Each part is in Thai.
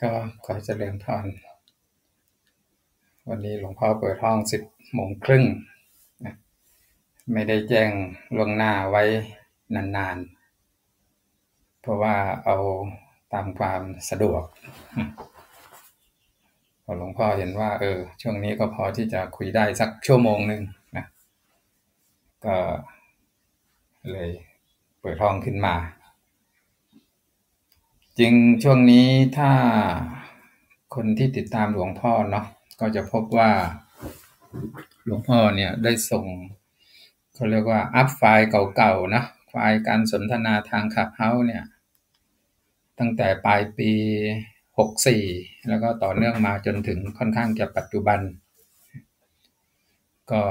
ก็ขอเจริญพรวันนี้หลวงพ่อเปิดห้องสิบโมงครึ่ง ไม่ได้แจ้งล่วงหน้าไว้นานๆ เพราะว่าเอาตามความสะดวกพอหลวงพ่อเห็นว่า เออ ช่วงนี้ก็พอที่จะคุยได้สักชั่วโมงหนึ่งนะก็เลยเปิดห้องขึ้นมา จริงช่วงนี้ถ้าคนที่ติดตามหลวงพ่อเนาะก็จะพบว่าหลวงพ่อเนี่ยได้ส่งเขาเรียกว่าอัพไฟล์เก่าๆนะไฟล์การสนทนาทางขับเฮาเนี่ย ตั้งแต่ปลายปี 64 แล้วก็ต่อเนื่องมาจนถึงค่อนข้างจะปัจจุบัน ก็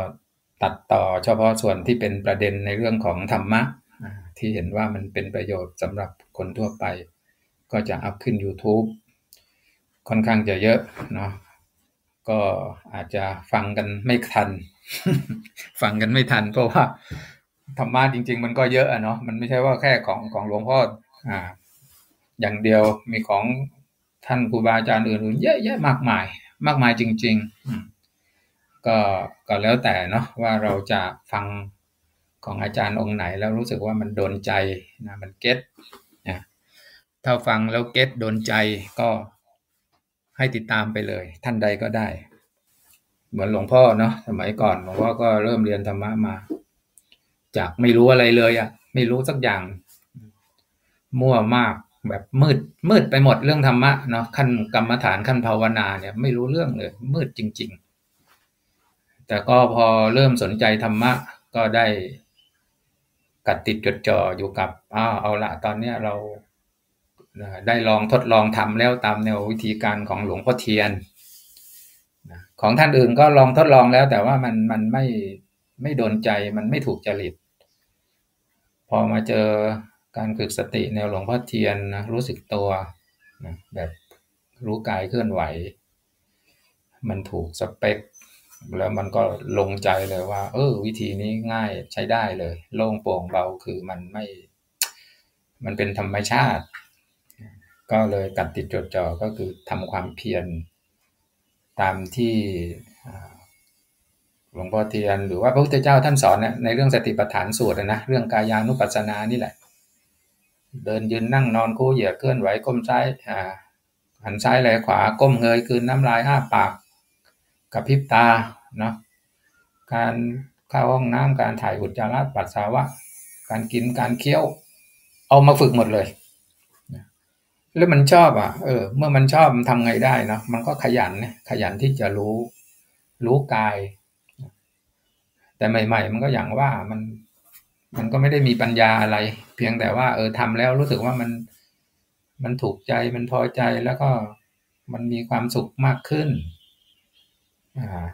ตัดต่อเฉพาะส่วนที่เป็นประเด็นในเรื่องของธรรมะ ที่เห็นว่ามันเป็นประโยชน์สำหรับคนทั่วไป ก็จะอัพขึ้น YouTube ค่อนข้างจะเยอะเนาะก็อาจจะฟังกันไม่ทัน ฟังกันไม่ทัน เพราะว่าธรรมะจริง ๆ มันก็เยอะอะเนาะมันไม่ใช่ว่าแค่ของของหลวงพ่ออ่า อย่างเดียวมีของท่านครูบาอาจารย์อื่นๆเยอะแยะมากมาย มากมายจริง ๆ ก็ก็แล้วแต่เนาะว่าเราจะฟังของอาจารย์องค์ไหนแล้วรู้สึกว่ามันโดนใจนะมันเก็ต ถ้าฟังแล้วเก็ตโดนใจก็ให้ติดตามไปเลย ท่านใดก็ได้ เหมือนหลวงพ่อเนาะสมัยก่อนหลวงพ่อก็เริ่มเรียนธรรมะมา จากไม่รู้อะไรเลยอะ่ะไม่รู้สักอย่าง มั่วมากแบบมืดมืดไปหมดเรื่องธรรมะเนาะขั้นกรรมฐานขั้นภาวนาเนี่ย ไม่รู้เรื่องเลย มืดจริง ๆ แต่ก็พอเริ่มสนใจธรรมะก็ได้กัดติดจดจ่ออยู่กับอ้าวเอาละตอนเนี้ยเรา ได้ลองทดลองทำแล้วตามแนววิธีการของหลวงพ่อเทียนของท่านอื่นก็ลองทดลองแล้ว แต่ว่ามันมันไม่ไม่โดนใจมันไม่ถูกจริต พอมาเจอการฝึกสติแนวหลวงพ่อเทียนนะรู้สึกตัวนะแบบรู้กายเคลื่อนไหว มันถูกสเปค แล้วมันก็ลงใจเลยว่า เออ วิธีนี้ง่ายใช้ได้เลย โล่งโปร่งเบาคือมันไม่ มันเป็นธรรมชาติ ก็เลยกัดติดจดจ่อก็คือทำความเพียรตามที่หลวงพ่อเทียนหรือว่าพระพุทธเจ้าท่านสอนนี่ยในเรื่องสติปัฏฐานสูตรนะเรื่องกายานุปัสสนานี่แหละ เดินยืนนั่งนอนคู่เหยียดเคลื่อนไหวก้มซ้ายหันซ้ายไหลขวาก้มเงยคืนน้ำลายอ้าปากกับพิบตาเนาะการเข้าห้องน้ำการถ่ายอุจจาระปัสสาวะ การกินการเคี้ยว เอามาฝึกหมดเลย แล้วมันชอบอะ เออ เมื่อมันชอบมันทำไงได้เนาะมันก็ขยันเนี่ยขยันที่จะรู้ รู้กาย แต่ใหม่ ๆ มันก็อย่างว่ามัน มันก็ไม่ได้มีปัญญาอะไร เพียงแต่ว่า เออทำแล้วรู้สึกว่ามัน มันถูกใจมันพอใจแล้วก็มันมีความสุขมากขึ้น อ่า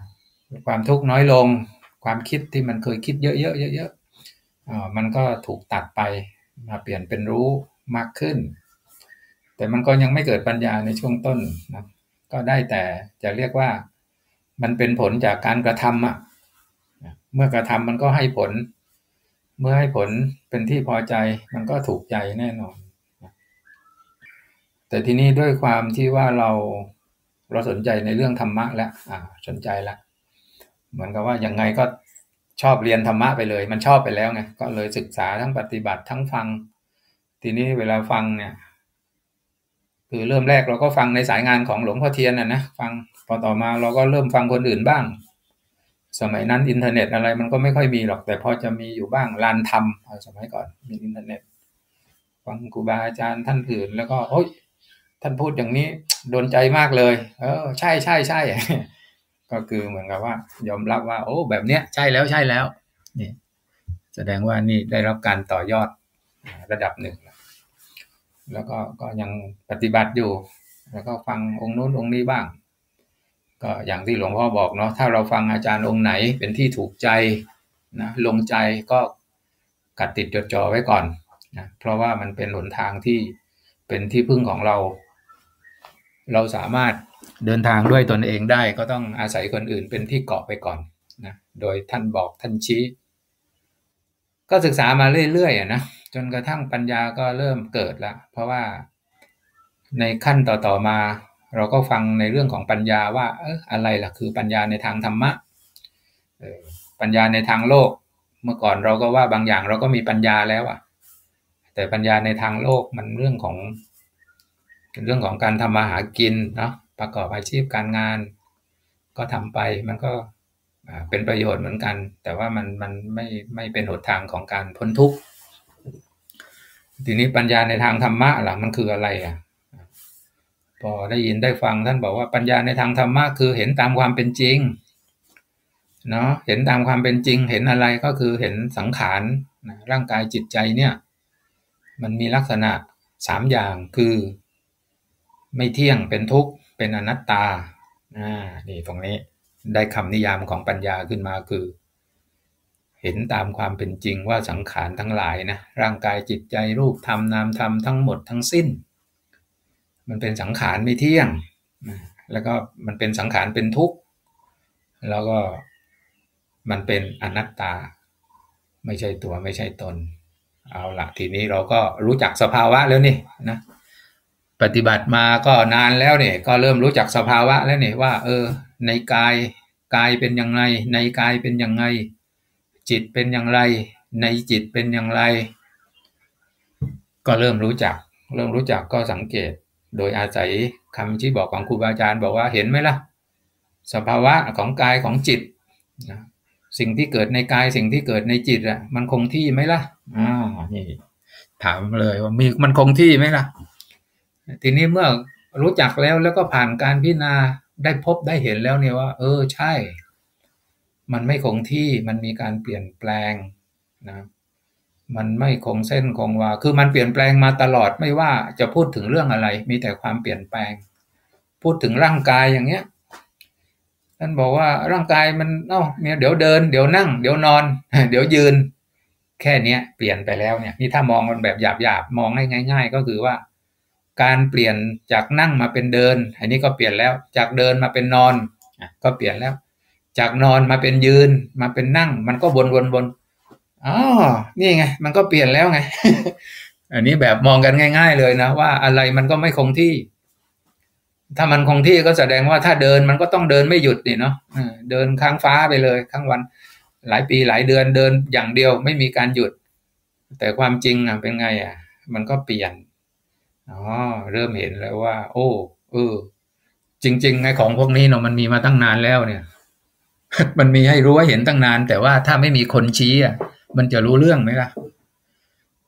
ความทุกข์น้อยลง ความคิดที่มันเคยคิดเยอะๆเยอะๆอ่ามันก็ถูกตัดไปมาเปลี่ยนเป็นรู้มากขึ้น แต่มันก็ยังไม่เกิดปัญญาในช่วงต้นนะก็ได้แต่จะเรียกว่ามันเป็นผลจากการกระทำอะเมื่อกระทำมันก็ให้ผล เมื่อให้ผลเป็นที่พอใจมันก็ถูกใจแน่นอน แต่ทีนี้ด้วยความที่ว่าเราเราสนใจในเรื่องธรรมะแล้วอ่าสนใจแล้วเหมือนกับว่ายังไงก็ชอบเรียนธรรมะไปเลย มันชอบไปแล้วไงก็เลยศึกษาทั้งปฏิบัติทั้งฟัง ทีนี้เวลาฟังเนี่ย คือเริ่มแรกเราก็ฟังในสายงานของหลวงพ่อเทียนนะนะฟังพอต่อมาเราก็เริ่มฟังคนอื่นบ้าง สมัยนั้นอินเทอร์เน็ตอะไรมันก็ไม่ค่อยมีหรอก แต่พอจะมีอยู่บ้างลานธรรมสมัยก่อนมีอินเทอร์เน็ต ฟังครูบาอาจารย์ท่านอื่น แล้วก็โอ้ยท่านพูดอย่างนี้โดนใจมากเลย เออ ใช่ใช่ใช่ก็คือเหมือนกับว่า ยอมรับว่า โอ้แบบเนี้ยใช่แล้วใช่แล้วนี่แสดงว่านี่ได้รับการต่อยอดระดับหนึ่ง แล้วก็ก็ยังปฏิบัติอยู่ แล้วก็ฟังองค์นู้นองค์นี้บ้าง ก็อย่างที่หลวงพ่อบอกเนาะถ้าเราฟังอาจารย์องค์ไหนเป็นที่ถูกใจนะลงใจก็กัดติดจดจ่อไว้ก่อนนะเพราะว่ามันเป็นหนทางที่เป็นที่พึ่งของเรา เราสามารถเดินทางด้วยตนเองได้ก็ต้องอาศัยคนอื่นเป็นที่เกาะไปก่อนนะโดยท่านบอกท่านชี้ ก็ศึกษามาเรื่อยๆนะจนกระทั่งปัญญาก็เริ่มเกิดล้วเพราะว่าในขั้นต่อๆมา เราก็ฟังในเรื่องของปัญญาว่าเอออะไรล่ะคือปัญญาในทางธรรมะปัญญาในทางโลก เมื่อก่อนเราก็ว่าบางอย่างเราก็มีปัญญาแล้วอะแต่ปัญญาในทางโลกมันเรื่องของเรื่องของการทำมาหากินเนาะประกอบอาชีพการงาน ก็ทำไปมันก็ เป็นประโยชน์เหมือนกัน แต่ว่ามันมันไม่ไม่เป็นหนทางของการพ้นทุกข์ทีนี้ปัญญาในทางธรรมะล่ะมันคืออะไรอะพอได้ยินได้ฟังท่านบอกว่าปัญญาในทางธรรมะคือเห็นตามความเป็นจริงเนาะเห็นตามความเป็นจริง เห็นอะไรก็คือเห็นสังขารร่างกายจิตใจเนี่ย มันมีลักษณะสามอย่างคือ ไม่เที่ยงเป็นทุกข์เป็นอนัตตาอ่านี่ตรงนี้ ได้คำนิยามของปัญญาขึ้นมาคือ เห็นตามความเป็นจริงว่าสังขารทั้งหลายนะร่างกายจิตใจรูปธรรมนามธรรมทั้งหมดทั้งสิ้น มันเป็นสังขารไม่เที่ยง แล้วก็มันเป็นสังขารเป็นทุกข์ แล้วก็มันเป็นอนัตตา ไม่ใช่ตัวไม่ใช่ตน เอาละทีนี้เราก็รู้จักสภาวะแล้วนี่นะปฏิบัติมาก็นานแล้วเนี่ยก็เริ่มรู้จักสภาวะแล้วเนี่ยว่า เออ ในกายกายเป็นอย่างไร ในกายเป็นอย่างไรจิตเป็นอย่างไร ในจิตเป็นอย่างไร ก็เริ่มรู้จัก เริ่มรู้จักก็สังเกต โดยอาศัยคำชี้บอกของครูบาอาจารย์บอกว่าเห็นไหมล่ะ สภาวะของกายของจิตสิ่งที่เกิดในกายสิ่งที่เกิดในจิตอะมันคงที่ไหมล่ะอ่านี่ถามเลยว่ามีมันคงที่ไหมล่ะ ทีนี้เมื่อรู้จักแล้วแล้วก็ผ่านการพิจารณา ได้พบได้เห็นแล้วเนี่ยว่า เออใช่ มันไม่คงที่มันมีการเปลี่ยนแปลงนะมันไม่คงเส้นคงวา คือมันเปลี่ยนแปลงมาตลอดไม่ว่าจะพูดถึงเรื่องอะไร มีแต่ความเปลี่ยนแปลง พูดถึงร่างกายอย่างเงี้ยท่านบอกว่าร่างกายมันเอ้าเดี๋ยวเดิน เดี๋ยวนั่ง เดี๋ยวนอน เดี๋ยวยืน แค่เนี้ย เปลี่ยนไปแล้วเนี่ย นี่ถ้ามองมันแบบหยาบๆมองง่าย ๆ ก็คือว่า การเปลี่ยนจากนั่งมาเป็นเดิน อันนี้ก็เปลี่ยนแล้ว จากเดินมาเป็นนอนก็เปลี่ยนแล้ว จากนอนมาเป็นยืน มาเป็นนั่ง มันก็วนวนวนอ๋อนี่ไง มันก็เปลี่ยนแล้วไง อันนี้แบบมองกันง่าย ๆ เลยนะว่าอะไรมันก็ไม่คงที่ ถ้ามันคงที่ก็แสดงว่าถ้าเดินมันก็ต้องเดินไม่หยุดนี่เนาะเดินค้างฟ้าไปเลยค้างวัน หลายปีหลายเดือนเดินอย่างเดียวไม่มีการหยุด แต่ความจริงอะเป็นไงอะ มันก็เปลี่ยน อ๋อเริ่มเห็นแล้วว่า โอ้เออ จริงๆไงของพวกนี้เนาะมันมีมาตั้งนานแล้วเนี่ย มันมีให้รู้ว่าเห็นตั้งนาน แต่ว่าถ้าไม่มีคนชี้อะมันจะรู้เรื่องไหมล่ะ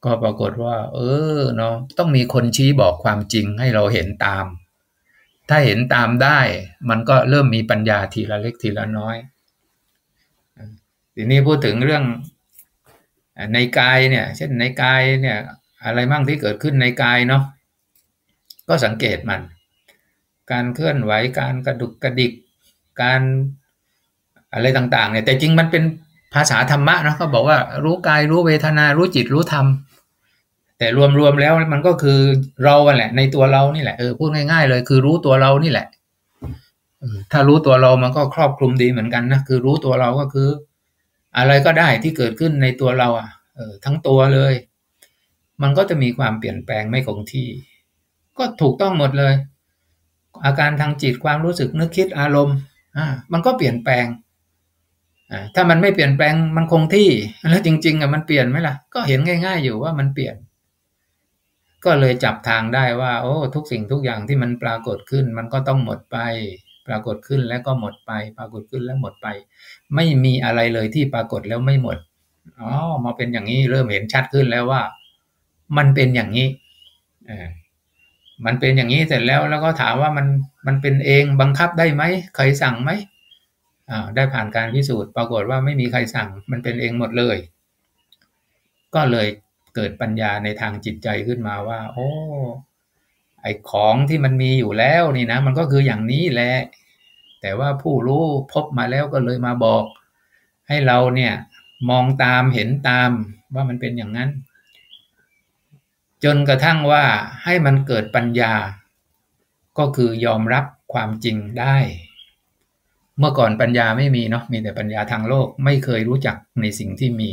ก็ปรากฏว่า เออเนาะต้องมีคนชี้บอกความจริงให้เราเห็นตาม ถ้าเห็นตามได้ มันก็เริ่มมีปัญญาทีละเล็กทีละน้อยทีนี้พูดถึงเรื่องในกายเนี่ย เช่นในกายเนี่ย อะไรบ้างที่เกิดขึ้นในกายเนาะ ก็สังเกตมัน การเคลื่อนไหวการกระดุกกระดิก การอะไรต่างๆเนี่ยแต่จริงมันเป็นภาษาธรรมะนะเขาบอกว่ารู้กายรู้เวทนารู้จิตรู้ธรรมแต่รวมๆแล้วมันก็คือเราแหละ ในตัวเรานี่แหละเออพูดง่ายๆเลย คือรู้ตัวเรานี่แหละถ้ารู้ตัวเรามันก็ครอบคลุมดีเหมือนกันนะคือรู้ตัวเราก็คือ อะไรก็ได้ที่เกิดขึ้นในตัวเราอะเออทั้งตัวเลย มันก็จะมีความเปลี่ยนแปลงไม่คงที่ ก็ถูกต้องหมดเลย อาการทางจิตความรู้สึกนึกคิดอารมณ์มันก็เปลี่ยนแปลงถ้ามันไม่เปลี่ยนแปลงมันคงที่แล้วจริง ๆอะมันเปลี่ยนไหมล่ะ ก็เห็นง่าย ๆ อยู่ว่ามันเปลี่ยน ก็เลยจับทางได้ว่า โอ้ทุกสิ่งทุกอย่างที่มันปรากฏขึ้น มันก็ต้องหมดไป ปรากฏขึ้นแล้วก็หมดไป ปรากฏขึ้นแล้วหมดไป ไม่มีอะไรเลยที่ปรากฏแล้วไม่หมดอ๋อมาเป็นอย่างนี้เริ่มเห็นชัดขึ้นแล้วว่า มันเป็นอย่างนี้อ่า มันเป็นอย่างนี้เสร็จแล้วแล้วก็ถามว่ามันมันเป็นเองบังคับได้ไหมใครสั่งไหมอ่าได้ผ่านการพิสูจน์ ปรากฏว่าไม่มีใครสั่ง มันเป็นเองหมดเลย ก็เลยเกิดปัญญาในทางจิตใจขึ้นมาว่า โอ้ไอของที่มันมีอยู่แล้วนี่นะมันก็คืออย่างนี้แหละแต่ว่าผู้รู้พบมาแล้วก็เลยมาบอก ให้เราเนี่ยมองตามเห็นตามว่ามันเป็นอย่างนั้น จนกระทั่งว่าให้มันเกิดปัญญา ก็คือยอมรับความจริงได้ เมื่อก่อนปัญญาไม่มีเนาะมีแต่ปัญญาทางโลกไม่เคยรู้จักในสิ่งที่มี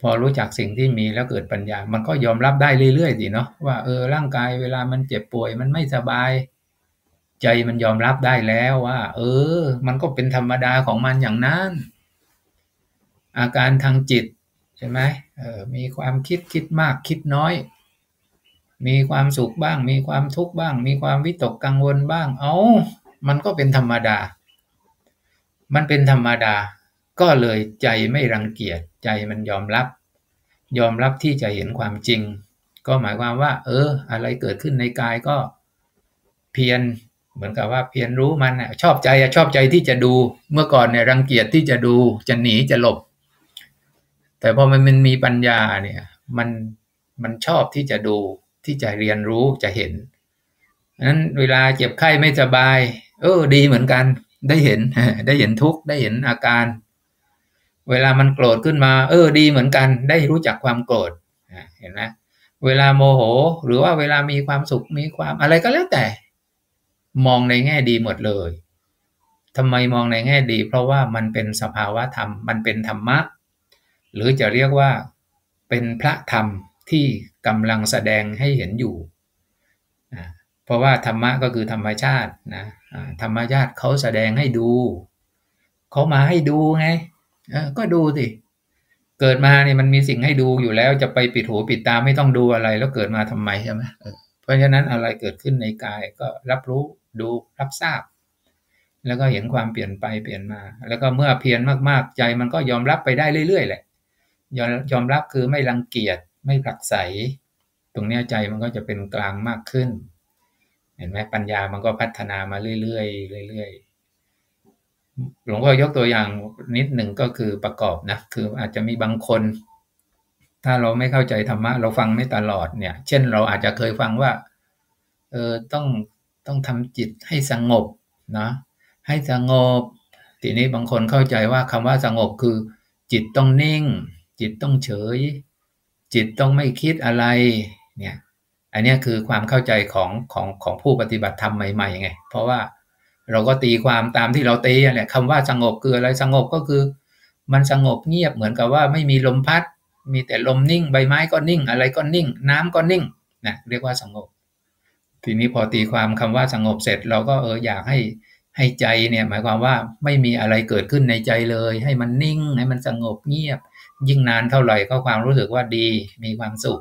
พอรู้จักสิ่งที่มีแล้วเกิดปัญญา มันก็ยอมรับได้เรื่อยๆสิเนาะว่าเออร่างกายเวลามันเจ็บป่วยมันไม่สบาย ใจมันยอมรับได้แล้วว่า เออ มันก็เป็นธรรมดาของมันอย่างนั้นอาการทางจิตใช่ไหม มีความคิดคิดมากคิดน้อย มีความสุขบ้าง มีความทุกข์บ้าง มีความวิตกกังวลบ้าง เอา้า มันก็เป็นธรรมดา มันเป็นธรรมดา ก็เลยใจไม่รังเกียจใจมันยอมรับ ยอมรับที่จะเห็นความจริง ก็หมายความว่า เออ อะไรเกิดขึ้นในกายก็เพียรเหมือนกับว่าเพียรรู้มันชอบใจชอบใจที่จะดู เมื่อก่อนเนี่ยรังเกียจที่จะดูจะหนีจะหลบ แต่พอมันมันมีปัญญาเนี่ย มันมันชอบที่จะดูที่จะเรียนรู้จะเห็นนั้นเวลาเจ็บไข้ไม่สบาย เออ ดีเหมือนกัน ได้เห็น ได้เห็นทุกข์ได้เห็นอาการ เวลามันโกรธขึ้นมา เออ ดีเหมือนกัน ได้รู้จักความโกรธเห็นไหมเวลาโมโห หรือว่าเวลามีความสุขมีความอะไรก็แล้วแต่ มองในแง่ดีหมดเลยทำไมมองในแง่ดี เพราะว่ามันเป็นสภาวะธรรม มันเป็นธรรมะ หรือจะเรียกว่าเป็นพระธรรมที่กำลังแสดงให้เห็นอยู่เพราะว่าธรรมะก็คือธรรมชาตินะธรรมชาติเขาแสดงให้ดูเขามาให้ดูไงก็ดูสิเกิดมาเนี่ยมันมีสิ่งให้ดูอยู่แล้วจะไปปิดหูปิดตาไม่ต้องดูอะไร แล้วเกิดมาทำไมใช่ไหมเพราะฉะนั้นอะไรเกิดขึ้นในกายก็รับรู้ดูรับทราบ แล้วก็เห็นความเปลี่ยนไปเปลี่ยนมา แล้วก็เมื่อเพียรมากๆใจมันก็ยอมรับไปได้เรื่อยๆแหละ ยอมยอมรับคือไม่รังเกียจไม่ผลักไส ตรงนี้ใจมันก็จะเป็นกลางมากขึ้น เห็นไหมปัญญามันก็พัฒนามาเรื่อยๆเรื่อยๆหลวงพ่อยกตัวอย่างนิดหนึ่งก็คือประกอบนะคืออาจจะมีบางคน ถ้าเราไม่เข้าใจธรรมะเราฟังไม่ตลอดเนี่ย เช่นเราอาจจะเคยฟังว่าเออต้องต้องทำจิตให้สงบนะให้สงบ ทีนี้บางคนเข้าใจว่าคำว่าสงบคือจิตต้องนิ่ง จิตต้องเฉย จิตต้องไม่คิดอะไรเนี่ยอันนี้คือความเข้าใจของของของผู้ปฏิบัติธรรมใหม่ๆไงเพราะว่าเราก็ตีความตามที่เราตีแหละคำว่าสงบคืออะไรสงบก็คือ มันสงบเงียบเหมือนกับว่าไม่มีลมพัด มีแต่ลมนิ่ง ใบไม้ก็นิ่ง อะไรก็นิ่ง น้ำก็นิ่งนะเรียกว่าสงบ ทีนี้พอตีความคำว่าสงบเสร็จ เราก็เอออยากให้ให้ใจเนี่ยหมายความว่าไม่มีอะไรเกิดขึ้นในใจเลย ให้มันนิ่งให้มันสงบเงียบ ยิ่งนานเท่าไหร่ก็ความรู้สึกว่าดีมีความสุข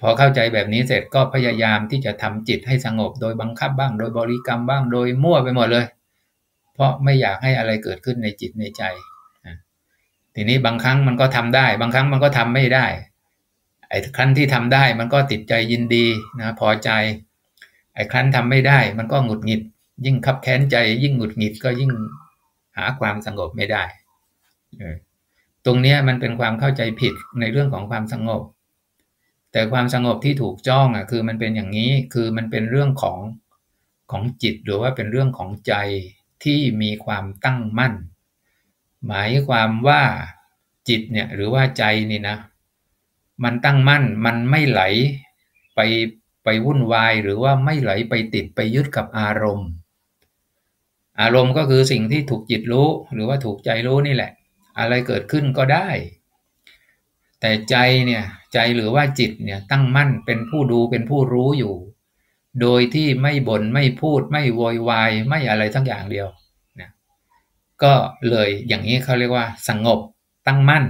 พอเข้าใจแบบนี้เสร็จก็พยายามที่จะทำจิตให้สงบ โดยบังคับบ้าง โดยบริกรรมบ้างโดยมั่วไปหมดเลย เพราะไม่อยากให้อะไรเกิดขึ้นในจิตในใจทีนี้บางครั้งมันก็ทำได้ บางครั้งมันก็ทำไม่ได้ไอ้ครั้นที่ทำได้มันก็ติดใจยินดีนะพอใจไอ้ครั้นทำไม่ได้มันก็หงุดหงิด ยิ่งขับแค้นใจ ยิ่งหงุดหงิดก็ยิ่งหาความสงบไม่ได้ ตรงนี้มันเป็นความเข้าใจผิดในเรื่องของความสงบ แต่ความสงบที่ถูกจ้องอะคือมันเป็นอย่างนี้คือมันเป็นเรื่องของของจิตหรือว่าเป็นเรื่องของใจที่มีความตั้งมั่น หมายความว่าจิตเนี่ยหรือว่าใจนี่นะ มันตั้งมั่นมันไม่ไหลไปไปวุ่นวายหรือว่าไม่ไหลไปติดไปยึดกับอารมณ์ อารมณ์ก็คือสิ่งที่ถูกจิตรู้หรือว่าถูกใจรู้นี่แหละ อะไรเกิดขึ้นก็ได้ แต่ใจเนี่ยใจหรือว่าจิตเนี่ยตั้งมั่นเป็นผู้ดูเป็นผู้รู้อยู่ โดยที่ไม่บน่นไม่พูดไม่โวยวายไม่อะไรทั้งอย่างเดียวนะก็เลยอย่างนี้เขาเรียกว่าสงบตั้งมั่น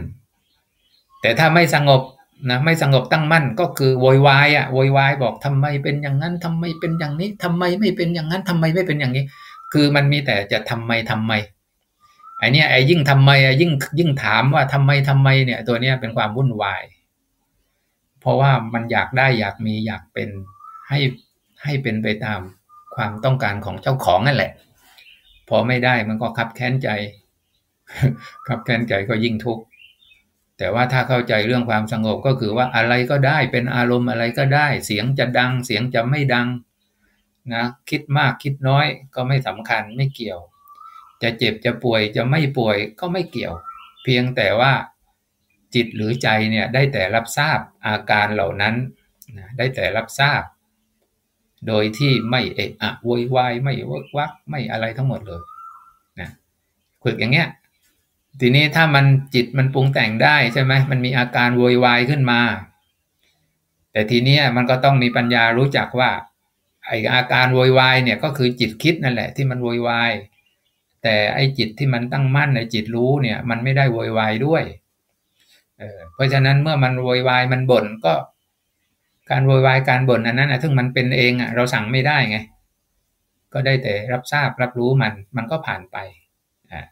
แต่ถ้าไม่สงบนะไม่สงบตั้งมั่นก็คือโวยวายอะโวยวายบอกทำไมเป็นอย่างนั้นทำไมเป็นอย่างนี้ทำไมไม่เป็นอย่างนั้นทำไมไม่เป็นอย่างนี้ คือมันมีแต่จะทำไมทำไม ไอ้นี่ไอ้ยิ่งทำไมยิ่งยิ่งถามว่าทำไมทำไมเนี่ย ตัวเนี้ยเป็นความวุ่นวาย เพราะว่ามันอยากได้อยากมีอยากเป็นให้ให้เป็นไปตามความต้องการของเจ้าของนั่นแหละ พอไม่ได้มันก็ขับแค้นใจขับแค้นใจก็ยิ่งทุกข์แต่ว่าถ้าเข้าใจเรื่องความสงบก็คือว่าอะไรก็ได้เป็นอารมณ์อะไรก็ได้ เสียงจะดัง เสียงจะไม่ดังนะคิดมากคิดน้อยก็ไม่สำคัญไม่เกี่ยว จะเจ็บจะป่วยจะไม่ป่วยก็ไม่เกี่ยว เพียงแต่ว่าจิตหรือใจเนี่ยได้แต่รับทราบอาการเหล่านั้นได้แต่รับทราบ โดยที่ไม่เอะอะโวยวายไม่วักวักไม่อะไรทั้งหมดเลยนะฝึกอย่างเงี้ยทีนี้ถ้ามันจิตมันปรุงแต่งได้ใช่ไหมมันมีอาการโวยวายขึ้นมา แต่ทีนี้มันก็ต้องมีปัญญารู้จักว่าไออาการโวยวายเนี่ยก็คือจิตคิดนั่นแหละที่มันโวยวาย แต่ไอจิตที่มันตั้งมั่นในจิตรู้เนี่ยมันไม่ได้โวยวายด้วยเเพราะฉะนั้นเมื่อมันโวยวายมันบ่นก็ การโวยวายการบ่นอันนั้นนะซึ่งมันเป็นเองอะเราสั่งไม่ได้ไง ก็ได้แต่รับทราบรับรู้มันมันก็ผ่านไปอ่า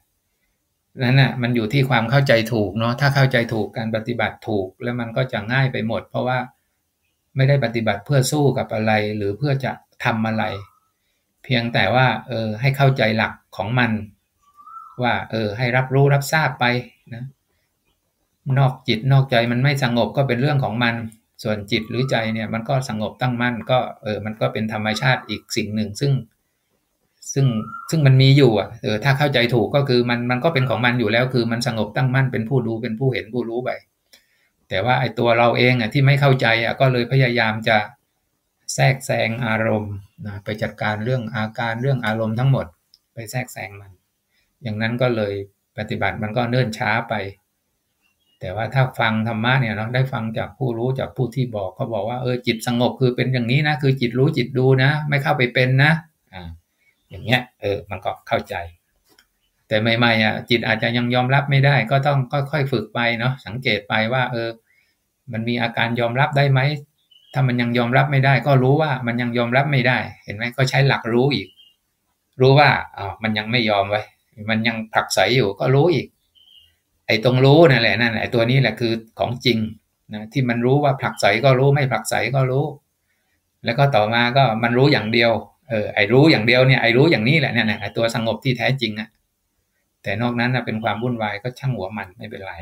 นั้นน่ะมันอยู่ที่ความเข้าใจถูกเนาะถ้าเข้าใจถูกการปฏิบัติถูก แล้วมันก็จะง่ายไปหมด เพราะว่าไม่ได้ปฏิบัติเพื่อสู้กับอะไรหรือเพื่อจะทำอะไร เพียงแต่ว่าเออให้เข้าใจหลักของมัน ว่าเออให้รับรู้รับทราบไปนะนอกจิตนอกใจมันไม่สงบก็เป็นเรื่องของมัน ส่วนจิตหรือใจเนี่ยมันก็สงบตั้งมั่นก็เออมันก็เป็นธรรมชาติอีกสิ่งหนึ่งซึ่งซึ่งซึ่งมันมีอยู่อะเออถ้าเข้าใจถูกก็คือมันมันก็เป็นของมันอยู่แล้วคือมันสงบตั้งมั่นเป็นผู้ดูเป็นผู้เห็นผู้รู้ไปแต่ว่าไอ้ตัวเราเองอะที่ไม่เข้าใจอะก็เลยพยายามจะ แทรกแซงอารมณ์นะไปจัดการเรื่องอาการเรื่องอารมณ์ทั้งหมด ไปแทรกแซงมัน อย่างนั้นก็เลยปฏิบัติมันก็เนิ่นช้าไป แต่ว่าถ้าฟังธรรมะเนี่ยเราได้ฟังจากผู้รู้จากผู้ที่บอกเขาบอกว่าเออจิตสงบคือเป็นอย่างนี้นะคือจิตรู้จิตดูนะ ไม่เข้าไปเป็นนะอ่าอย่างเงี้ยเออมันก็เข้าใจ แต่ใหม่ๆอะจิตอาจจะยังยอมรับไม่ได้ ก็ต้องค่อยๆฝึกไปเนาะสังเกตไปว่า เออ มันมีอาการยอมรับได้ไหม ถ้ามันยังยอมรับไม่ได้ ก็รู้ว่ามันยังยอมรับไม่ได้ เห็นไหมก็ใช้หลักรู้อีก รู้ว่าอ๋อมันยังไม่ยอมไว้ มันยังผลักใสอยู่ก็รู้อีก ไอ้ตรงรู้นั่นแหละนั่นแหละตัวนี้แหละคือของจริงนะที่มันรู้ว่าผลักใสก็รู้ไม่ผลักใสก็รู้ แล้วก็ต่อมาก็มันรู้อย่างเดียวเออไอ้รู้อย่างเดียวเนี่ยไอ้รู้อย่างนี้แหละเนี่ยไอ้ตัวสงบที่แท้จริงอะแต่นอกนั้นนะเป็นความวุ่นวายก็ช่างหัวมันไม่เป็นไร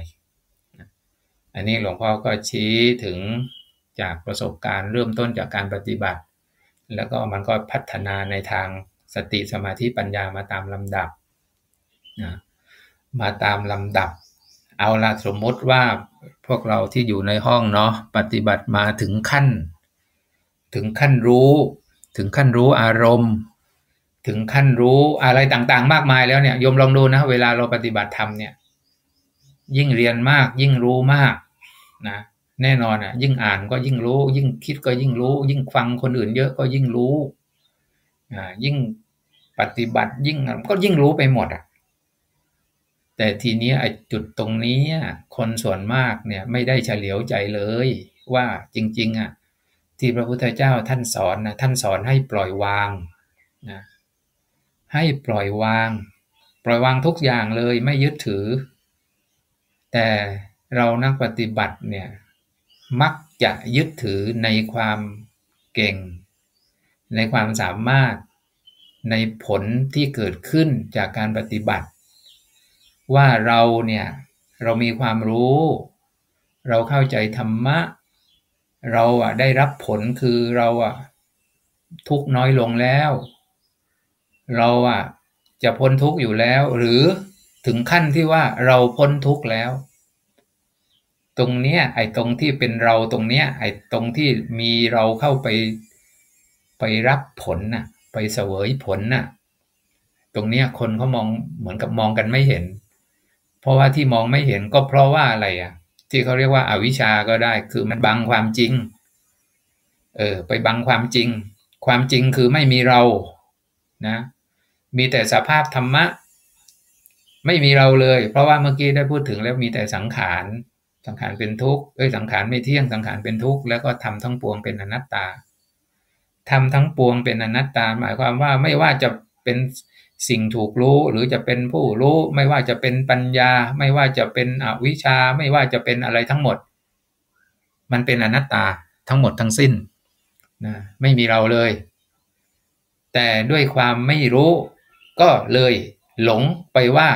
อันนี้หลวงพ่อก็ชี้ถึง จากประสบการณ์เริ่มต้นจากการปฏิบัติ แล้วก็มันก็พัฒนาในทางสติสมาธิปัญญามาตามลำดับนะมาตามลำดับ เอาละสมมติว่าพวกเราที่อยู่ในห้องเนาะปฏิบัติมาถึงขั้น ถึงขั้นรู้ ถึงขั้นรู้อารมณ์ ถึงขั้นรู้อะไรต่างๆ มากมายแล้วเนี่ยโยมลองดูนะเวลาเราปฏิบัติธรรมเนี่ยยิ่งเรียนมากยิ่งรู้มากนะ แน่นอนอะ ยิ่งอ่านก็ยิ่งรู้ ยิ่งคิดก็ยิ่งรู้ ยิ่งฟังคนอื่นเยอะก็ยิ่งรู้อ่ายิ่งปฏิบัติยิ่งก็ยิ่งรู้ไปหมดอะ แต่ทีนี้ไอ้จุดตรงนี้คนส่วนมากเนี่ยไม่ได้เฉลียวใจเลย ว่าจริง ๆ อะ ที่พระพุทธเจ้าท่านสอนนะท่านสอนให้ปล่อยวางนะให้ปล่อยวาง ปล่อยวางทุกอย่างเลยไม่ยึดถือ แต่เรานักปฏิบัติเนี่ย มักจะยึดถือในความเก่ง ในความสามารถในผลที่เกิดขึ้นจากการปฏิบัติ ว่าเราเนี่ย เรามีความรู้ เราเข้าใจธรรมะ เราอะได้รับผลคือเราอะทุกน้อยลงแล้ว เราอะจะพ้นทุกอยู่แล้ว หรือถึงขั้นที่ว่าเราพ้นทุกแล้ว ตรงเนี้ย ไอ้ตรงที่เป็นเราตรงเนี้ย ไอ้ตรงที่มีเราเข้าไปไปรับผลน่ะ ไปเสวยผลน่ะ ตรงเนี้ยคนเขามองเหมือนกับมองกันไม่เห็น เพราะว่าที่มองไม่เห็นก็เพราะว่าอะไรอะ ที่เขาเรียกว่าอาวิชาก็ได้ คือมันบังความจริง เออ ไปบังความจริง ความจริงคือไม่มีเรานะ มีแต่สภาพธรรมะ ไม่มีเราเลย เพราะว่าเมื่อกี้ได้พูดถึงแล้วมีแต่สังขาร สังขารเป็นทุกข์เอ้ยสังขารไม่เที่ยงสังขารเป็นทุกข์แล้วก็ทำทั้งปวงเป็นอนัตตาทำทั้งปวงเป็นอนัตตา หมายความว่าไม่ว่าจะเป็นสิ่งถูกรู้หรือจะเป็นผู้รู้ ไม่ว่าจะเป็นปัญญา ไม่ว่าจะเป็นอวิชชา ไม่ว่าจะเป็นอะไรทั้งหมด มันเป็นอนัตตาทั้งหมดทั้งสิ้นนะไม่มีเราเลย แต่ด้วยความไม่รู้ก็เลยหลงไปว่า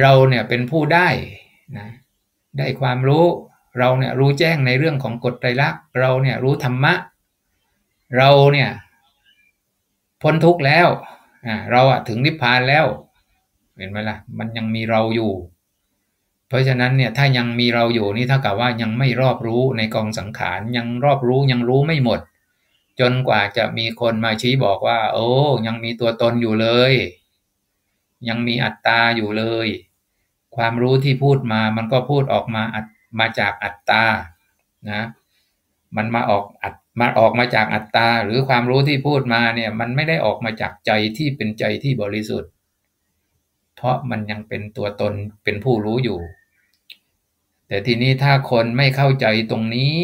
เราเนี่ยเป็นผู้ได้นะ ได้ความรู้เราเนี่ยรู้แจ้งในเรื่องของกฎไตรลักษณ์เราเนี่ยรู้ธรรมะ เราเนี่ยพ้นทุกข์แล้วอ่าเราอะถึงนิพพานแล้ว เห็นไหมล่ะ มันยังมีเราอยู่ เพราะฉะนั้นเนี่ยถ้ายังมีเราอยู่นี่เท่ากับว่ายังไม่รอบรู้ในกองสังขารยังรอบรู้ยังรู้ไม่หมด จนกว่าจะมีคนมาชี้บอกว่า โอ้ยังมีตัวตนอยู่เลย ยังมีอัตตาอยู่เลย ความรู้ที่พูดมามันก็พูดออกมามาจากอัตตานะมันมาออกอัดมาออกมาจากอัตตา หรือความรู้ที่พูดมาเนี่ย มันไม่ได้ออกมาจากใจที่เป็นใจที่บริสุทธิ์ เพราะมันยังเป็นตัวตนเป็นผู้รู้อยู่ แต่ทีนี้ถ้าคนไม่เข้าใจตรงนี้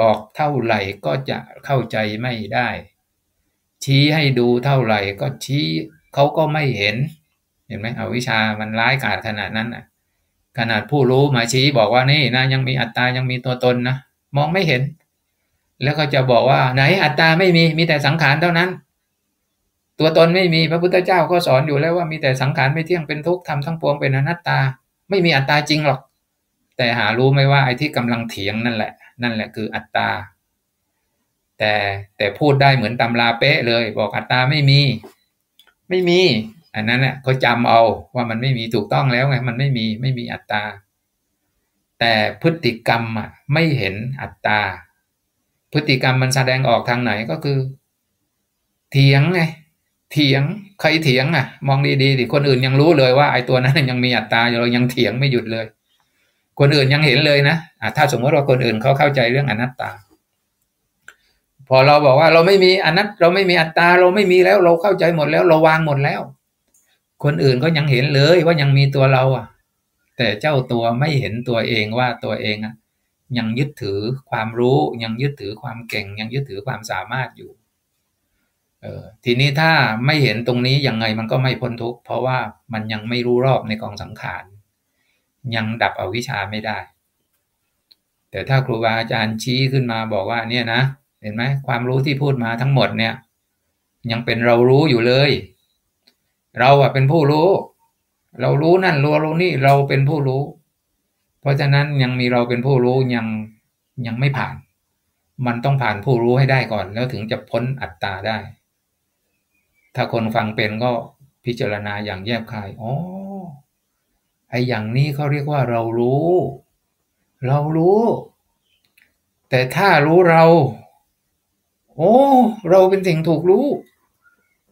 บอกเท่าไหร่ก็จะเข้าใจไม่ได้ ชี้ให้ดูเท่าไหร่ก็ชี้เขาก็ไม่เห็น เห็นไหมเอาวิชามันร้ายกาจขนาดนั้นอะ ขนาดผู้รู้มาชี้บอกว่านี่นะยังมีอัตตายังมีตัวตนนะมองไม่เห็น แล้วก็จะบอกว่า ไหนอัตตาไม่มีมีแต่สังขารเท่านั้น ตัวตนไม่มีพระพุทธเจ้าก็สอนอยู่แล้วว่ามีแต่สังขารไม่เที่ยงเป็นทุกข์ทำทั้งปวงเป็นอนัตตา ไม่มีอัตตาจริงหรอก แต่หารู้ไหมว่าไอ้ที่กำลังเถียงนั่นแหละ นั่นแหละคืออัตตาแต่แต่พูดได้เหมือนตำราเป๊ะเลย บอกอัตตาไม่มี ไม่มี อันนั้นเนี่ยเขาจำเอาว่ามันไม่มีถูกต้องแล้วไงมันไม่มีไม่มีอัตตา แต่พฤติกรรมอะไม่เห็นอัตตา พฤติกรรมมันแสดงออกทางไหนก็คือ เถียงไงเถียงใครเถียงอะ มองดีๆดิคนอื่นยังรู้เลยว่าไอ้ตัวนั้นยังมีอัตตาเรายังเถียงไม่หยุดเลย คนอื่นยังเห็นเลยนะอะถ้าสมมติว่าคนอื่นเขาเข้าใจเรื่องอนัตตา พอเราบอกว่าเราไม่มีอนัตเราไม่มีอัตตา เราไม่มีแล้วเราเข้าใจหมดแล้ว เราวางหมดแล้ว คนอื่นก็ยังเห็นเลยว่ายังมีตัวเราอะ แต่เจ้าตัวไม่เห็นตัวเองว่าตัวเองอะยังยึดถือความรู้ยังยึดถือความเก่ง ยังยึดถือความสามารถอยู่ เออทีนี้ถ้าไม่เห็นตรงนี้ยังไงมันก็ไม่พ้นทุกข์เพราะว่ามันยังไม่รู้รอบในกองสังขารยังดับอวิชชาไม่ได้ แต่ถ้าครูบาอาจารย์ชี้ขึ้นมาบอกว่าเนี่ยนะเห็นไหมความรู้ที่พูดมาทั้งหมดเนี่ย ยังเป็นเรารู้อยู่เลย เราอะเป็นผู้รู้ เรารู้นั่นรู้รู้นี่เราเป็นผู้รู้ เพราะฉะนั้นยังมีเราเป็นผู้รู้ยังยังไม่ผ่าน มันต้องผ่านผู้รู้ให้ได้ก่อน แล้วถึงจะพ้นอัตตาได้ ถ้าคนฟังเป็นก็พิจารณาอย่างแยบคายอ๋อไออย่างนี้เขาเรียกว่าเรารู้ เรารู้ แต่ถ้ารู้เรา โอ้ เราเป็นสิ่งถูกรู้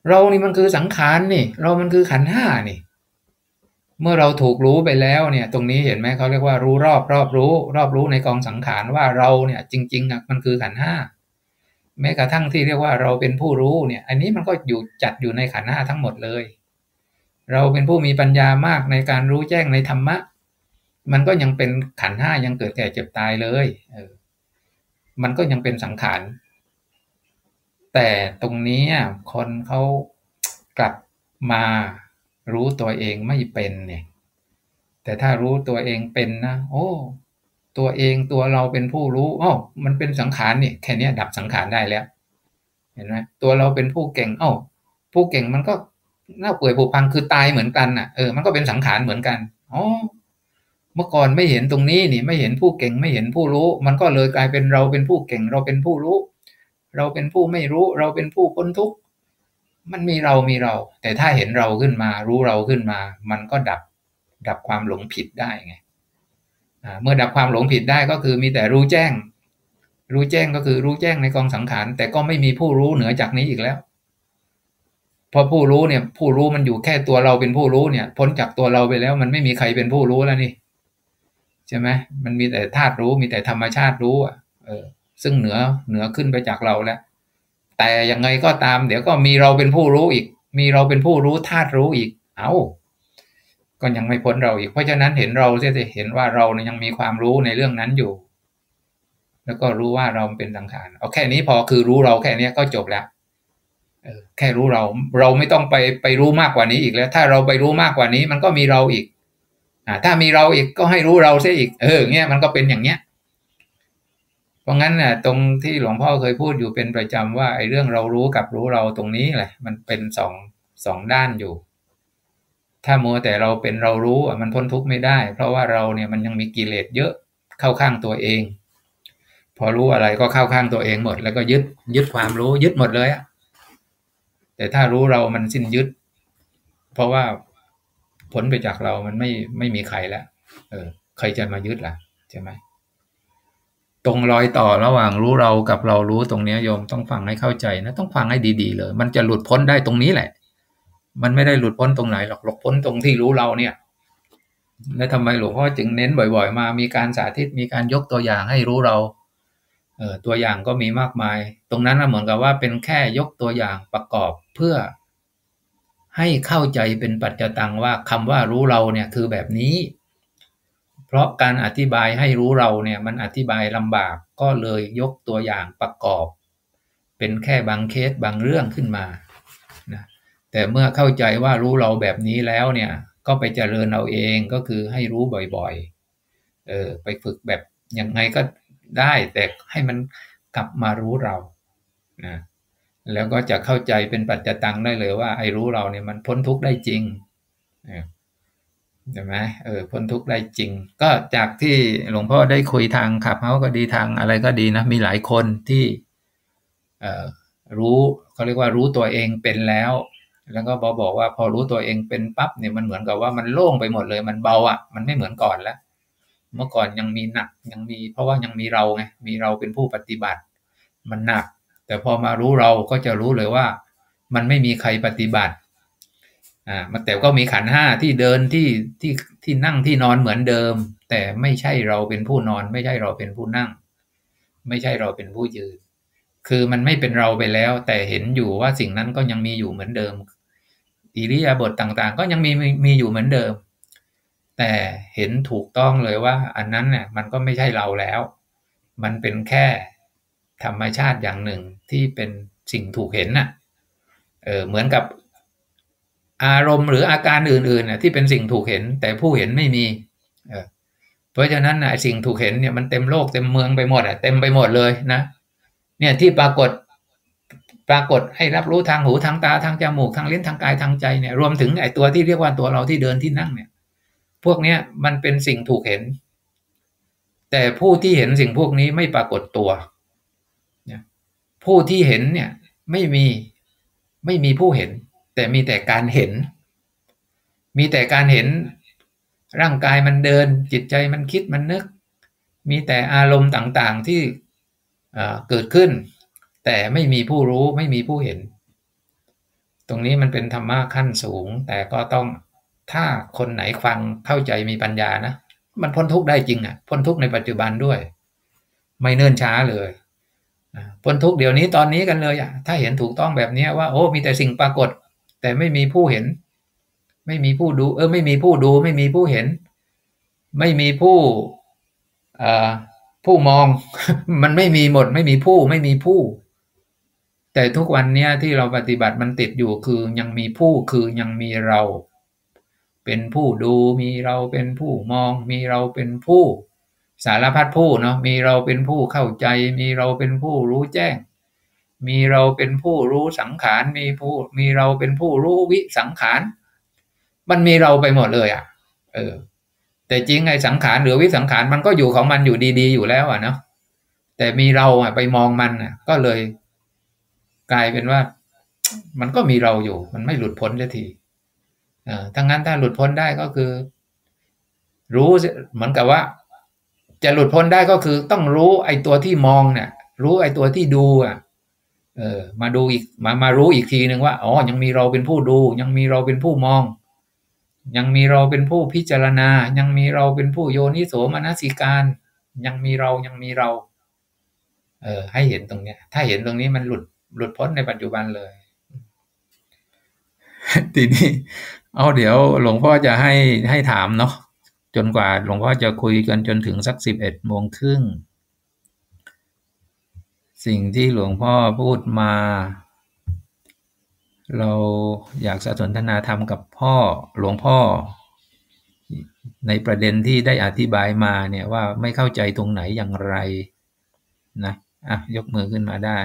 เรานี่มันคือสังขารนี่ เรามันคือขันห้านี่ เมื่อเราถูกรู้ไปแล้วเนี่ย ตรงนี้เห็นไหมเขาเรียกว่ารู้รอบรอบรู้ รอบรู้ในกองสังขารว่าเราเนี่ย จริงๆอะมันคือขันห้าแม้กระทั่งที่เรียกว่าเราเป็นผู้รู้เนี่ย อันนี้มันก็อยู่จัดอยู่ในขันห้าทั้งหมดเลย เราเป็นผู้มีปัญญามากในการรู้แจ้งในธรรมะ มันก็ยังเป็นขันห้ายังเกิดแก่เจ็บตายเลยเออมันก็ยังเป็นสังขาร แต่ตรงนี้คนเขากลับมารู้ตัวเองไม่เป็นเนี่ย แต่ถ้ารู้ตัวเองเป็นนะโอ้ตัวเองตัวเราเป็นผู้รู้อ๋อมันเป็นสังขารเนี่ยแค่นี้ดับสังขารได้แล้ว เห็นไหมตัวเราเป็นผู้เก่งอ๋อผู้เก่งมันก็เน่าเปื่อยผุพังคือตายเหมือนกันน่ะเออมันก็เป็นสังขารเหมือนกันอ๋อเมื่อก่อนไม่เห็นตรงนี้นี่ไม่เห็นผู้เก่งไม่เห็นผู้รู้ มันก็เลยกลายเป็นเราเป็นผู้เก่งเราเป็นผู้รู้ เราเป็นผู้ไม่รู้ เราเป็นผู้พ้นทุกข์มันมีเรามีเรา แต่ถ้าเห็นเราขึ้นมา รู้เราขึ้นมา มันก็ดับดับความหลงผิดได้ไงเมื่อดับความหลงผิดได้ก็คือมีแต่รู้แจ้ง รู้แจ้งก็คือรู้แจ้งในกองสังขาร แต่ก็ไม่มีผู้รู้เหนือจากนี้อีกแล้วพอผู้รู้เนี่ย ผู้รู้มันอยู่แค่ตัวเราเป็นผู้รู้เนี่ย พ้นจากตัวเราไปแล้ว มันไม่มีใครเป็นผู้รู้แล้วนี่ใช่ไหมมันมีแต่ธาตุรู้มีแต่ธรรมชาติรู้อะเออ ซึ่งเหนือเหนือขึ้นไปจากเราแล้ว แต่ยังไงก็ตาม เดี๋ยวก็มีเราเป็นผู้รู้อีก มีเราเป็นผู้รู้ธาตุรู้อีก เอา้าก็ยังไม่พ้นเราอีก เพราะฉะนั้นเห็นเราจะเห็นว่าเรายยังมีความรู้ในเรื่องนั้นอยู่ แล้วก็รู้ว่าเราเป็นสังขารเอาแค่นี้พอคือรู้เราแค่นี้ก็จบแล้วแค่รู้เรา เราไม่ต้องไปไปรู้มากกว่านี้อีกแล้ว ถ้าเราไปรู้มากกว่านี้ มันก็มีเราอีกอ่าถ้ามีเราอีกก็ให้รู้เราเสียอีก เออเงี้ยมันก็เป็นอย่างเนี้ย เพราะงั้นเนี่ยตรงที่หลวงพ่อเคยพูดอยู่เป็นประจำว่าไอ้เรื่องเรารู้กับรู้เราตรงนี้แหละ มันเป็นสองสองด้านอยู่ ถ้ามัวแต่เราเป็นเรารู้มันพ้นทุกข์ไม่ได้ เพราะว่าเราเนี่ยมันยังมีกิเลสเยอะเข้าข้างตัวเอง พอรู้อะไรก็เข้าข้างตัวเองหมด แล้วก็ยึดยึดความรู้ยึดหมดเลยอะแต่ถ้ารู้เรามันสิ้นยึด เพราะว่าผลไปจากเรามันไม่ไม่มีใครแล้วเออ ใครจะมายึดล่ะใช่ไหม ตรงรอยต่อระหว่างรู้เรากับเรารู้ตรงนี้โยมต้องฟังให้เข้าใจนะต้องฟังให้ดีๆเลย มันจะหลุดพ้นได้ตรงนี้แหละ มันไม่ได้หลุดพ้นตรงไหนหรอกหลุดพ้นตรงที่รู้เราเนี่ย และทำไมหลวงพ่อจึงเน้นบ่อย ๆ มามีการสาธิตมีการยกตัวอย่างให้รู้เราเออตัวอย่างก็มีมากมาย ตรงนั้นเหมือนกับว่าเป็นแค่ยกตัวอย่างประกอบเพื่อ ให้เข้าใจเป็นปัจจตังว่าคำว่ารู้เราเนี่ยคือแบบนี้ ราะการอธิบายให้รู้เราเนี่ยมันอธิบายลำบากก็เลยยกตัวอย่างประกอบ เป็นแค่บางเคสบางเรื่องขึ้นมานะแต่เมื่อเข้าใจว่ารู้เราแบบนี้แล้วเนี่ยก็ไปเจริญเอาเองก็คือให้รู้บ่อยๆเออไปฝึกแบบยังไงก็ได้ แต่ให้มันกลับมารู้เรานะแล้วก็จะเข้าใจเป็นปัจจตังได้เลยว่าไอ้รู้เราเนี่ยมันพ้นทุกข์ได้จริง ใช่ไหมเออพ้นทุกข์ได้จริง ก็จากที่หลวงพ่อได้คุยทางขับเฮาก็ดีทางอะไรก็ดีนะ มีหลายคนที่เอ่อรู้เขาเรียกว่ารู้ตัวเองเป็นแล้ว แล้วก็บอกบอกว่าพอรู้ตัวเองเป็นปั๊บเนี่ยมันเหมือนกับว่ามันโล่งไปหมดเลย มันเบาอะ มันไม่เหมือนก่อนแล้ว เมื่อก่อนยังมีหนักยังมี เพราะว่ายังมีเราไงมีเราเป็นผู้ปฏิบัติ มันหนัก แต่พอมารู้เราก็จะรู้เลยว่า มันไม่มีใครปฏิบัติ อ่ามันแต่ก็มีขันห้าที่เดินที่ที่ที่นั่งที่นอนเหมือนเดิม แต่ไม่ใช่เราเป็นผู้นอน ไม่ใช่เราเป็นผู้นั่ง ไม่ใช่เราเป็นผู้ยืน คือมันไม่เป็นเราไปแล้ว แต่เห็นอยู่ว่าสิ่งนั้นก็ยังมีอยู่เหมือนเดิมอิริยาบถต่างๆ ก็ยังมีมีอยู่เหมือนเดิม แต่เห็นถูกต้องเลยว่า อันนั้นเนี่ยมันก็ไม่ใช่เราแล้ว มันเป็นแค่ธรรมชาติอย่างหนึ่งที่เป็นสิ่งถูกเห็นน่ะเออเหมือนกับ อารมณ์หรืออาการอื่นๆที่เป็นสิ่งถูกเห็น แต่ผู้เห็นไม่มีเพราะฉะนั้นสิ่งถูกเห็นเนี่ยมันเต็มโลกเต็มเมืองไปหมดอะเต็มไปหมดเลยนะ เนี่ยที่ปรากฏปรากฏให้รับรู้ทางหูทางตาทางจมูกทางลิ้นทางกายทางใจเนี่ยรวมถึงไอ้ตัวที่เรียกว่าตัวเราที่เดินที่นั่งเนี่ย พวกเนี้ยมันเป็นสิ่งถูกเห็น แต่ผู้ที่เห็นสิ่งพวกนี้ไม่ปรากฏตัวผู้ที่เห็นเนี่ยไม่มีไม่มีผู้เห็น แต่มีแต่การเห็น มีแต่การเห็น ร่างกายมันเดิน จิตใจมันคิดมันนึก มีแต่อารมณ์ต่างๆที่เกิดขึ้น แต่ไม่มีผู้รู้ไม่มีผู้เห็น ตรงนี้มันเป็นธรรมะขั้นสูง แต่ก็ต้องถ้าคนไหนฟังเข้าใจมีปัญญานะ มันพ้นทุกข์ได้จริงอะพ้นทุกข์ในปัจจุบันด้วย ไม่เนิ่นช้าเลยพ้นทุกข์เดี๋ยวนี้ตอนนี้กันเลยอะถ้าเห็นถูกต้องแบบนี้ว่าโอ้มีแต่สิ่งปรากฏ แต่ไม่มีผู้เห็น ไม่มีผู้ดู เออ ไม่มีผู้ดู ไม่มีผู้เห็น ไม่มีผู้ผู้มอง มันไม่มีหมด ไม่มีผู้ ไม่มีผู้ แต่ทุกวันเนี้ยที่เราปฏิบัติมันติดอยู่คือยังมีผู้คือยังมีเรา เป็นผู้ดูมีเราเป็นผู้มอง มีเราเป็นผู้ สารพัดผู้เนาะมีเราเป็นผู้เข้าใจ มีเราเป็นผู้รู้แจ้ง มีเราเป็นผู้รู้สังขาร มีผู้มีเราเป็นผู้รู้วิสังขาร มันมีเราไปหมดเลยอะ่ะ เออ แต่จริงไอ้สังขารหรือวิสังขารมันก็อยู่ของมันอยู่ดีๆอยู่แล้วอะเนาะ แต่มีเราอะไปมองมันอะ ก็เลย กลายเป็นว่า มันก็มีเราอยู่ มันไม่หลุดพ้นสักทีทั้งนั้นถ้าหลุดพ้นได้ก็คือ รู้เหมือนกับว่า จะหลุดพ้นได้ก็คือต้องรู้ไอ้ตัวที่มองเนี่ยรู้ไอ้ตัวที่ดูอะ เออมาดูอีกมามารู้อีกทีหนึ่งว่าอ๋อยังมีเราเป็นผู้ดู ยังมีเราเป็นผู้มอง ยังมีเราเป็นผู้พิจารณา ยังมีเราเป็นผู้โยนิโสมนสิการ ยังมีเรายังมีเรา เออ ให้เห็นตรงเนี้ย ถ้าเห็นตรงนี้มันหลุดหลุดพ้นในปัจจุบันเลย ทีนี้เอาเดี๋ยวหลวงพ่อจะให้ให้ถามเนาะจนกว่าหลวงพ่อจะคุยกันจนถึงสักสิบเอ็ดโมงครึ่ง สิ่งที่หลวงพ่อพูดมา เราอยากสนทนาธรรมกับพ่อหลวงพ่อ ในประเด็นที่ได้อธิบายมาเนี่ยว่าไม่เข้าใจตรงไหนอย่างไรนะอะยกมือขึ้นมาได้